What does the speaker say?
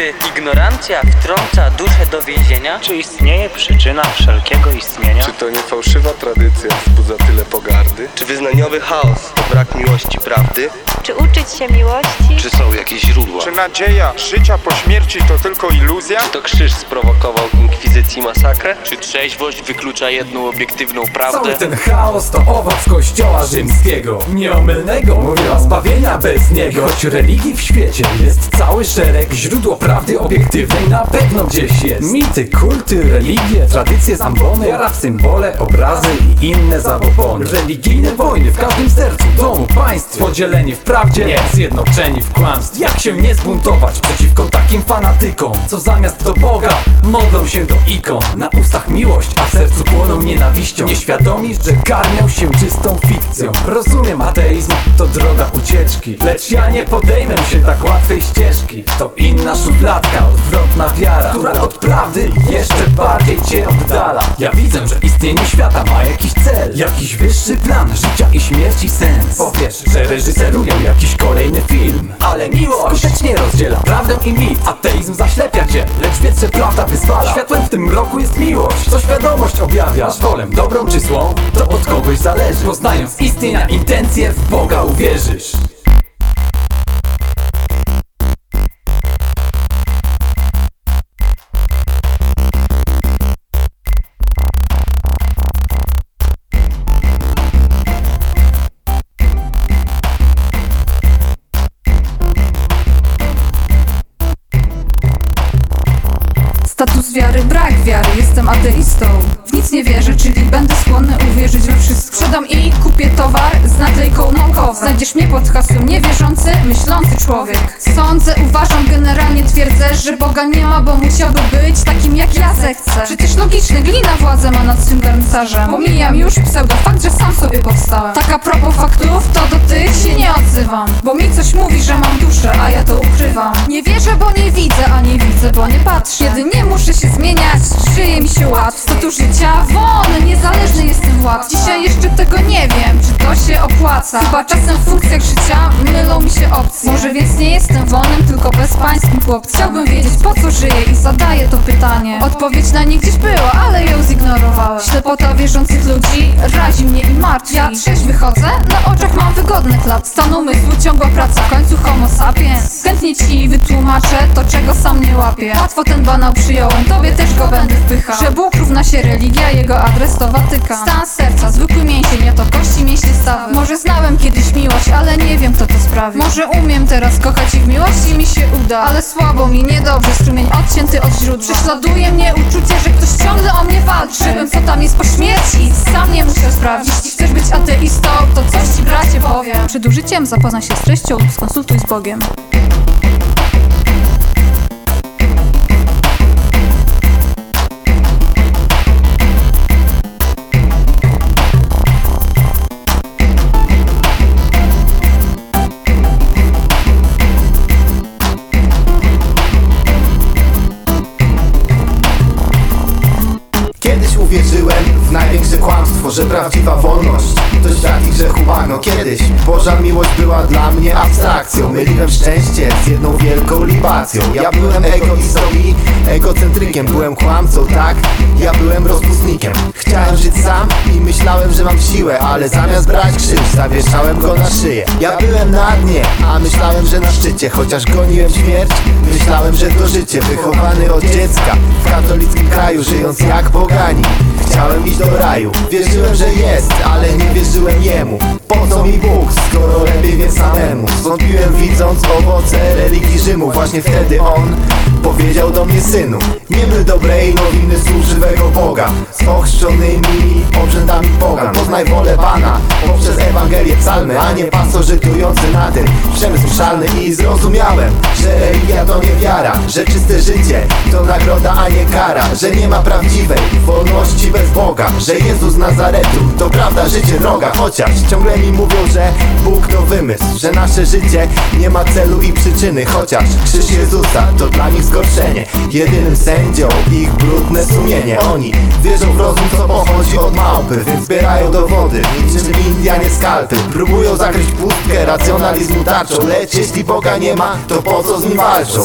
Czy ignorancja wtrąca duszę do więzienia? Czy istnieje przyczyna wszelkiego istnienia? Czy to nie fałszywa tradycja wzbudza tyle pogardy? Czy wyznaniowy chaos brak miłości prawdy? Czy uczyć się miłości? Czy są jakieś źródła? Czy nadzieja życia po śmierci to tylko iluzja? to krzyż sprowokował inkwizycji masakrę? Czy trzeźwość wyklucza jedną obiektywną Cały prawdę? ten chaos to owoc kościoła rzymskiego Nieomylnego, mówiła zbawienia bez niego Choć religii w świecie jest cały szereg Źródło prawdy obiektywnej na pewno gdzieś jest Mity, kulty, religie, tradycje, zambony Wiara w symbole, obrazy i inne zabobony Religijne wojny w każdym sercu, domu, państw Podzieleni w prawdzie, nie, zjednoczeni w kłamstw. Jak się nie zbuntować przeciwko takim fanatykom Co zamiast do Boga modlą się do ikon. Na ustach miłość, a w sercu płoną nienawiścią. Nieświadomi, że karmią się czystą fikcją. Rozumiem ateizm, to droga ucieczki Lecz ja nie podejmę się tak łatwej ścieżki. To inna szufladka, odwrotna wiara Która od prawdy jeszcze bardziej cię oddala. Ja widzę, że istnienie świata ma jakiś cel Jakiś wyższy plan życia i śmierci sens. Powiesz, że reżyserują jakiś kolejny film Ale miłość skutecznie rozdziela prawdę i mit. Ateizm zaślepia cię, lecz wie, że prawda wyzwala. Światłem w tym roku jest miłość, co świadomość objawia. Masz wolę dobrą czy złą, to od kogoś zależy. Poznając istnienia intencje, w Boga uwierzysz Wiary, brak wiary, jestem ateistą. W nic nie wierzę, czyli będę skłonny uwierzyć we wszystko. Sprzedam i kupię towar z naklejką naukowa Znajdziesz mnie pod hasłem niewierzący, myślący człowiek. Sądzę, uważam, generalnie twierdzę, że Boga nie ma, bo musiałby być takim jak ja zechcę. Przecież logiczne, glina władzę ma nad swym garncarzem Pomijam już pseudofakt, że sam sobie powstałem. Tak a propos faktów, to do tych się nie odzywam. Bo mi coś mówi, że mam duszę, a ja to ukrywam. Nie wierzę, bo nie widzę, a nie widzę, bo nie patrzę. Kiedy nie muszę się zmieniać, żyje mi się łatwiej Statu życia won, niezależny jestem władca Dzisiaj jeszcze tego nie wiem, czy to się opłaca. Chyba czasem w funkcjach życia mylą mi się opcje. Może więc nie jestem tylko bezpańskim chłopcem. Chciałbym wiedzieć po co żyję i zadaję to pytanie. Odpowiedź na nie gdzieś była, ale ją zignorowałem. Ślepota wierzących ludzi razi mnie i martwi. Ja trzeź wychodzę, na oczach mam wygodny klap. Stan umysłu, ciągła praca, w końcu homo sapiens. Chętnie ci wytłumaczę to, czego sam nie łapię. Łatwo ten banał przyjąłem, tobie też go będę wpychał. Że Bóg równa się religia, jego adres to Watykan. Stan serca, zwykły mięsień, ja to kości mięśnie stawy. Może znałem kiedyś miłość, ale nie wiem kto to sprawi. Może umiem teraz kochać i w miłości mi się uda. Ale słabo mi, niedobrze, strumień odcięty od źródła. Prześladuje mnie uczucie, że ktoś ciągle o mnie walczy. Żebym co tam jest po śmierci, sam nie muszę sprawdzić. Jeśli chcesz być ateistą, to coś ci bracie powiem. Przed użyciem zapoznaj się z treścią skonsultuj z Bogiem że prawdziwa wolność to świat i grzechu bagno Kiedyś. Boża miłość była dla mnie abstrakcją. Myliłem szczęście z jedną wielką libacją. Ja byłem egoistą i egocentrykiem. Byłem kłamcą, tak? Ja byłem rozpustnikiem. Chciałem żyć sam i myślałem, że mam siłę Ale zamiast brać krzyż, zawieszałem go na szyję. Ja byłem na dnie, a myślałem, że na szczycie. Chociaż goniłem śmierć, myślałem, że to życie. Wychowany od dziecka w katolickim kraju Żyjąc jak bogani Chciałem iść do raju. Wierzyłem, że jest, ale nie wierzyłem jemu. Po co mi Bóg, skoro lepiej wie samemu? Zwątpiłem widząc owoce religii Rzymu. Właśnie wtedy on powiedział do mnie synu Nie myl dobrej nowiny służywego Boga. Z ochrzczonymi obrzędami psalmy A nie pasożytujący na tym przemysł szalny I zrozumiałem, że religia to nie wiara Że czyste życie to nagroda, a nie kara Że nie ma prawdziwej wolności bez Boga Że Jezus Nazaretu to prawda, życie, droga Chociaż ciągle mi mówią, że Bóg to wymysł Że nasze życie nie ma celu i przyczyny Chociaż krzyż Jezusa to dla nich zgorszenie Jedynym sędzią ich brudne sumienie. Oni wierzą w rozum, co pochodzi od małpy Więc zbierają dowody, niczym Indianie skalpy Próbują zakryć pustkę racjonalizmu tarczą Lecz jeśli Boga nie ma, to po co z nim walczą?